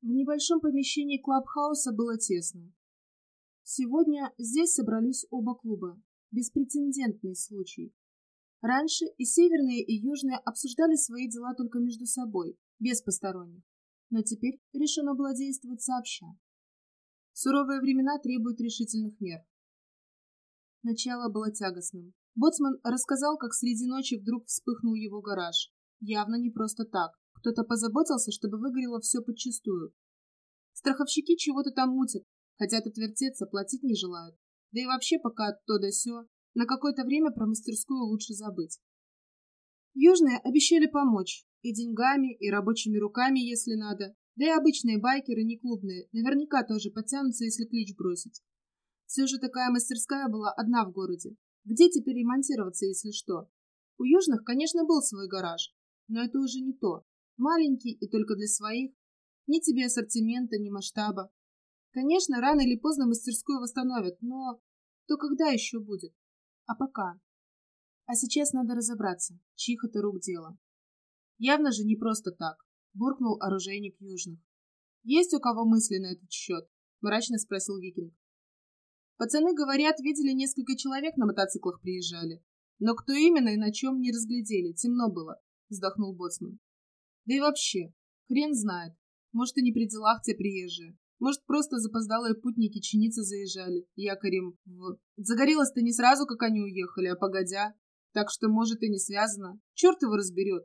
В небольшом помещении клабхауса было тесно. Сегодня здесь собрались оба клуба. Беспрецедентный случай. Раньше и северные, и южные обсуждали свои дела только между собой, без посторонних. Но теперь решено было действовать сообща. Суровые времена требуют решительных мер. Начало было тягостным. Боцман рассказал, как среди ночи вдруг вспыхнул его гараж. Явно не просто так. Кто-то позаботился, чтобы выгорело все подчистую. Страховщики чего-то там мутят, хотят отвертеться, платить не желают. Да и вообще пока то да сё, на какое-то время про мастерскую лучше забыть. Южные обещали помочь и деньгами, и рабочими руками, если надо. Да и обычные байкеры, не клубные, наверняка тоже подтянутся, если клич бросить. Все же такая мастерская была одна в городе. Где теперь ремонтироваться, если что? У южных, конечно, был свой гараж, но это уже не то. Маленький и только для своих. Ни тебе ассортимента, ни масштаба. Конечно, рано или поздно мастерскую восстановят, но то когда еще будет? А пока? А сейчас надо разобраться, чьих это рук дело. Явно же не просто так, буркнул оружейник южных. Есть у кого мысли на этот счет? Мрачно спросил викинг. Пацаны, говорят, видели несколько человек на мотоциклах приезжали. Но кто именно и на чем не разглядели, темно было, вздохнул боцман. Да и вообще, хрен знает. Может, и не при делах те приезжие. Может, просто запоздалые путники чиниться заезжали, якорем в... Загорелось-то не сразу, как они уехали, а погодя. Так что, может, и не связано. Черт его разберет.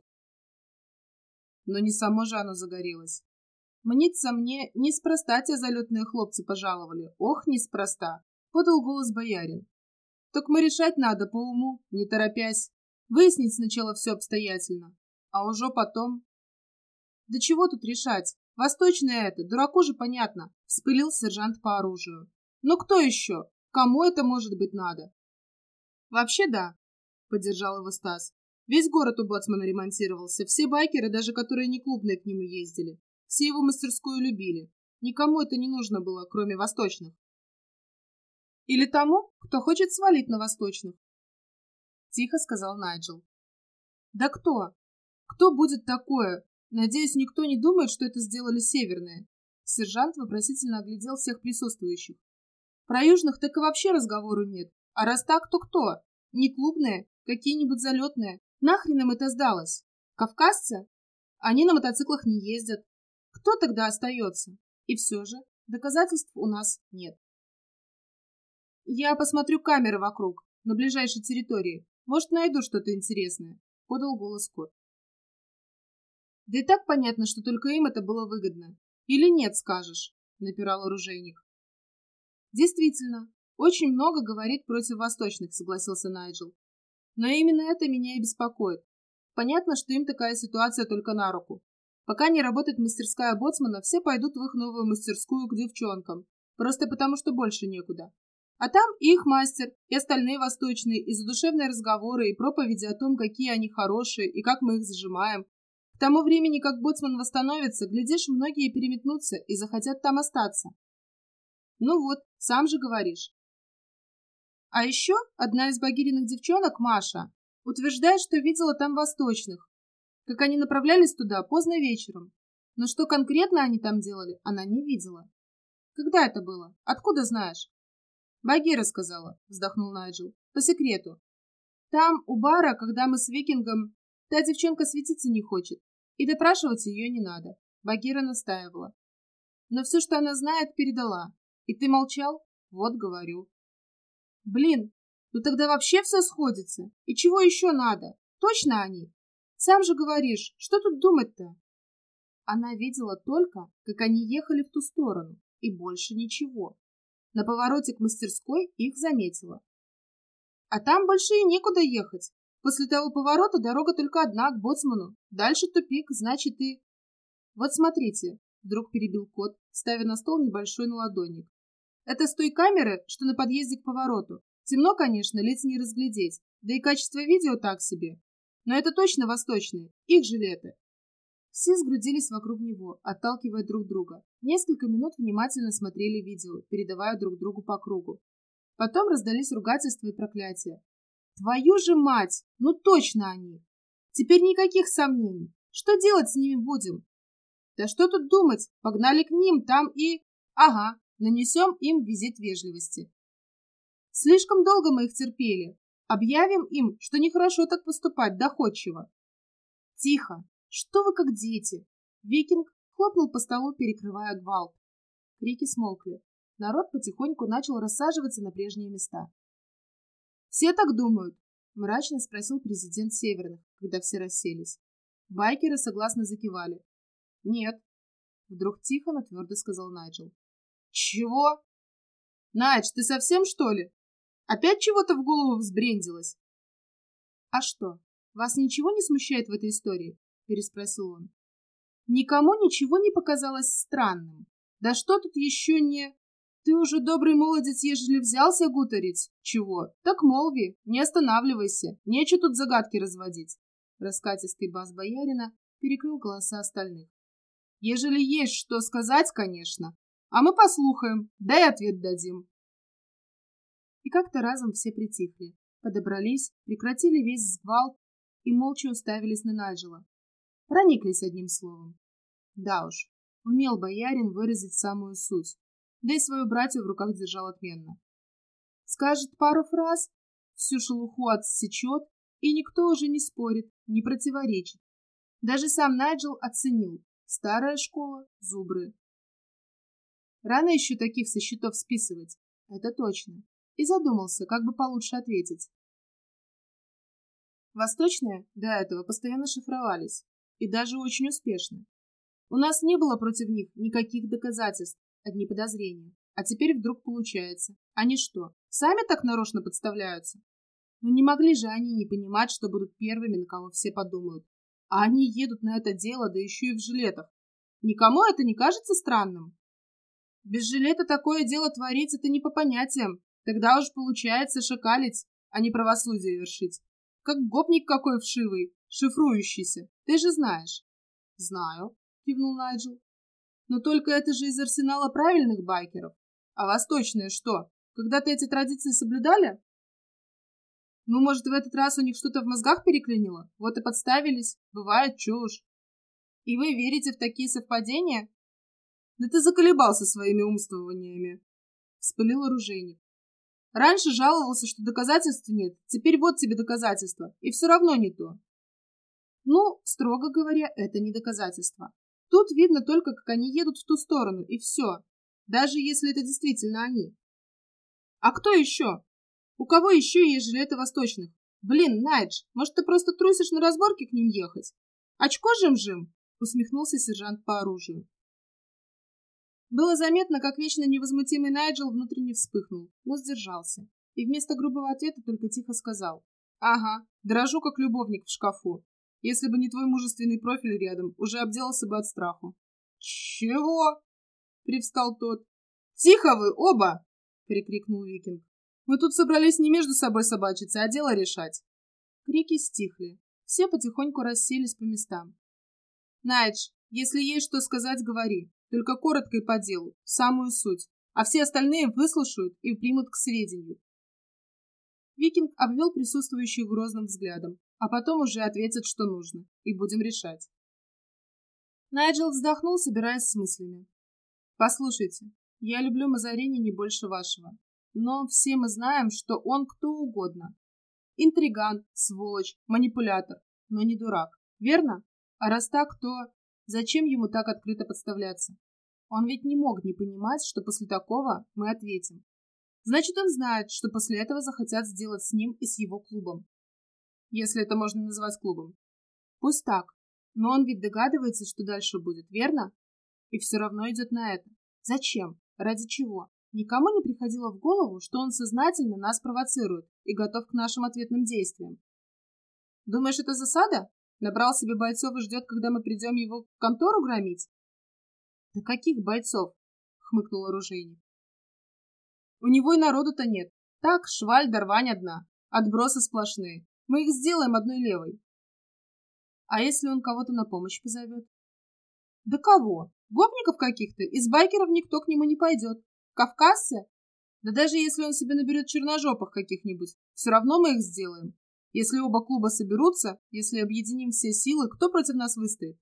Но не само же оно загорелось. Мнится мне, неспроста те залетные хлопцы пожаловали. Ох, неспроста. Подал голос боярин. Так мы решать надо по уму, не торопясь. Выяснить сначала все обстоятельно. А уже потом да чего тут решать? Восточное это, дураку же понятно, вспылил сержант по оружию. Но кто еще? Кому это может быть надо? Вообще да, поддержал его Стас. Весь город у Боцмана ремонтировался, все байкеры, даже которые не клубные к нему ездили. Все его мастерскую любили. Никому это не нужно было, кроме восточных. Или тому, кто хочет свалить на восточных. Тихо сказал Найджел. Да кто? Кто будет такое, Надеюсь, никто не думает, что это сделали северные. Сержант вопросительно оглядел всех присутствующих. Про южных так и вообще разговору нет. А раз так, то кто? Не клубные, какие-нибудь залетные. Нахрен им это сдалось? Кавказцы? Они на мотоциклах не ездят. Кто тогда остается? И все же, доказательств у нас нет. Я посмотрю камеры вокруг, на ближайшей территории. Может, найду что-то интересное, подал голос кот. Да и так понятно, что только им это было выгодно. Или нет, скажешь, напирал оружейник. Действительно, очень много говорит против восточных, согласился Найджел. Но именно это меня и беспокоит. Понятно, что им такая ситуация только на руку. Пока не работает мастерская боцмана, все пойдут в их новую мастерскую к девчонкам. Просто потому, что больше некуда. А там и их мастер, и остальные восточные, и задушевные разговоры, и проповеди о том, какие они хорошие, и как мы их зажимаем, тому времени, как боцман восстановится, глядишь, многие переметнутся и захотят там остаться. Ну вот, сам же говоришь. А еще одна из Багириных девчонок, Маша, утверждает, что видела там восточных, как они направлялись туда поздно вечером. Но что конкретно они там делали, она не видела. Когда это было? Откуда знаешь? Багира сказала, вздохнул Найджел. По секрету. Там, у бара, когда мы с Викингом Та девчонка светиться не хочет, и допрашивать ее не надо. Багира настаивала. Но все, что она знает, передала. И ты молчал? Вот говорю. Блин, ну тогда вообще все сходится. И чего еще надо? Точно они? Сам же говоришь, что тут думать-то? Она видела только, как они ехали в ту сторону, и больше ничего. На повороте к мастерской их заметила. А там больше и некуда ехать. После того поворота дорога только одна, к боцману. Дальше тупик, значит и... Вот смотрите, вдруг перебил кот, ставя на стол небольшой наладонник. Это с той камеры, что на подъезде к повороту. Темно, конечно, лиц не разглядеть, да и качество видео так себе. Но это точно восточные, их жилеты. Все сгрудились вокруг него, отталкивая друг друга. Несколько минут внимательно смотрели видео, передавая друг другу по кругу. Потом раздались ругательства и проклятия. Твою же мать! Ну точно они! Теперь никаких сомнений. Что делать с ними будем? Да что тут думать, погнали к ним, там и... Ага, нанесем им визит вежливости. Слишком долго мы их терпели. Объявим им, что нехорошо так поступать доходчиво. Тихо, что вы как дети. Викинг хлопнул по столу, перекрывая гвалт. Крики смолкли. Народ потихоньку начал рассаживаться на прежние места. «Все так думают?» — мрачно спросил президент Северных, когда все расселись. Байкеры согласно закивали. «Нет», — вдруг тихо, но твердо сказал Найджел. «Чего?» «Найдж, ты совсем, что ли? Опять чего-то в голову взбрендилось?» «А что, вас ничего не смущает в этой истории?» — переспросил он. «Никому ничего не показалось странным. Да что тут еще не...» «Ты уже добрый молодец, ежели взялся гуторить? Чего? Так молви, не останавливайся, нечего тут загадки разводить». Раскатистый бас боярина перекрыл голоса остальных. «Ежели есть что сказать, конечно, а мы послухаем, да и ответ дадим». И как-то разом все притихли, подобрались, прекратили весь сгвалт и молча уставились на Найджела. Прониклись одним словом. Да уж, умел боярин выразить самую суть да и свою братью в руках держал отменно. Скажет пару фраз, всю шелуху отсечет, и никто уже не спорит, не противоречит. Даже сам Найджел оценил. Старая школа — зубры. Рано еще таких со счетов списывать, это точно. И задумался, как бы получше ответить. Восточные до этого постоянно шифровались, и даже очень успешно. У нас не было против них никаких доказательств, одни подозрения. А теперь вдруг получается. Они что, сами так нарочно подставляются? Ну не могли же они не понимать, что будут первыми, на кого все подумают. А они едут на это дело, да еще и в жилетах. Никому это не кажется странным? Без жилета такое дело творить это не по понятиям. Тогда уж получается шакалить, а не правосудие вершить. Как гопник какой вшивый, шифрующийся. Ты же знаешь. Знаю, кивнул Найджел. Но только это же из арсенала правильных байкеров. А восточные что? Когда-то эти традиции соблюдали? Ну, может, в этот раз у них что-то в мозгах переклинило? Вот и подставились. Бывает чушь. И вы верите в такие совпадения? Да ты заколебался своими умствованиями. Вспылил оружейник. Раньше жаловался, что доказательств нет. Теперь вот тебе доказательства. И все равно не то. Ну, строго говоря, это не доказательство. Тут видно только, как они едут в ту сторону, и все. Даже если это действительно они. А кто еще? У кого еще есть жилеты восточных? Блин, Найдж, может, ты просто трусишь на разборке к ним ехать? Очко жим-жим? Усмехнулся сержант по оружию. Было заметно, как вечно невозмутимый Найджел внутренне вспыхнул, но сдержался. И вместо грубого ответа только тихо сказал. «Ага, дрожу, как любовник в шкафу. Если бы не твой мужественный профиль рядом, уже обделался бы от страху. «Чего?» — привстал тот. «Тихо вы, оба!» — прикрикнул викинг. «Мы тут собрались не между собой собачиться, а дело решать». Крики стихли. Все потихоньку расселись по местам. «Найдж, если есть что сказать, говори. Только коротко и по делу, самую суть. А все остальные выслушают и примут к сведению». Викинг обвел присутствующих грозным взглядом, а потом уже ответят, что нужно, и будем решать. Найджел вздохнул, собираясь с мыслями. «Послушайте, я люблю Мазарини не больше вашего, но все мы знаем, что он кто угодно. Интриган, сволочь, манипулятор, но не дурак, верно? А раз так, то зачем ему так открыто подставляться? Он ведь не мог не понимать, что после такого мы ответим. Значит, он знает, что после этого захотят сделать с ним и с его клубом если это можно назвать клубом. Пусть так, но он ведь догадывается, что дальше будет, верно? И все равно идет на это. Зачем? Ради чего? Никому не приходило в голову, что он сознательно нас провоцирует и готов к нашим ответным действиям. Думаешь, это засада? Набрал себе бойцов и ждет, когда мы придем его в контору громить? Да каких бойцов? Хмыкнул оружейник. У него и народу-то нет. Так, шваль да рвань одна. Отбросы сплошные. Мы их сделаем одной левой. А если он кого-то на помощь позовет? Да кого? Гопников каких-то? Из байкеров никто к нему не пойдет. Кавказцы? Да даже если он себе наберет черножопых каких-нибудь, все равно мы их сделаем. Если оба клуба соберутся, если объединим все силы, кто против нас выстоит?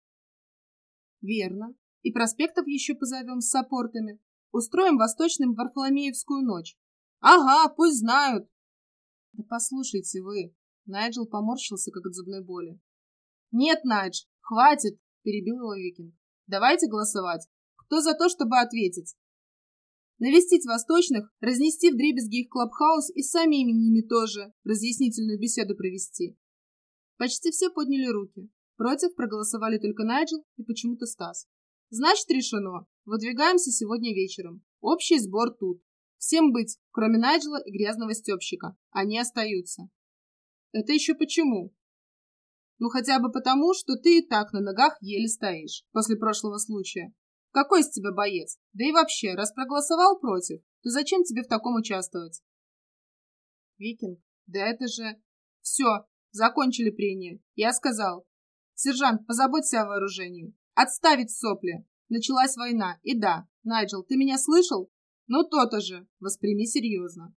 Верно. И проспектов еще позовем с саппортами. Устроим восточным Варфоломеевскую ночь. Ага, пусть знают. Да послушайте вы. Найджел поморщился, как от зубной боли. Нет, Найдж, хватит, перебил его Викинг. Давайте голосовать. Кто за то, чтобы ответить? Навестить восточных, разнести в дребезги их клабхаус и самими ними тоже разъяснительную беседу провести. Почти все подняли руки. Против проголосовали только Найджел и почему-то Стас. Значит, решено. Выдвигаемся сегодня вечером. Общий сбор тут. Всем быть, кроме Найджела и грязного степщика. Они остаются. Это еще почему? Ну, хотя бы потому, что ты и так на ногах еле стоишь после прошлого случая. Какой из тебя боец? Да и вообще, раз проголосовал против, то зачем тебе в таком участвовать? Викинг, да это же... Все, закончили прение. Я сказал. Сержант, позаботься о вооружении. Отставить сопли. Началась война. И да, Найджел, ты меня слышал? Ну то-то же. Восприми серьезно.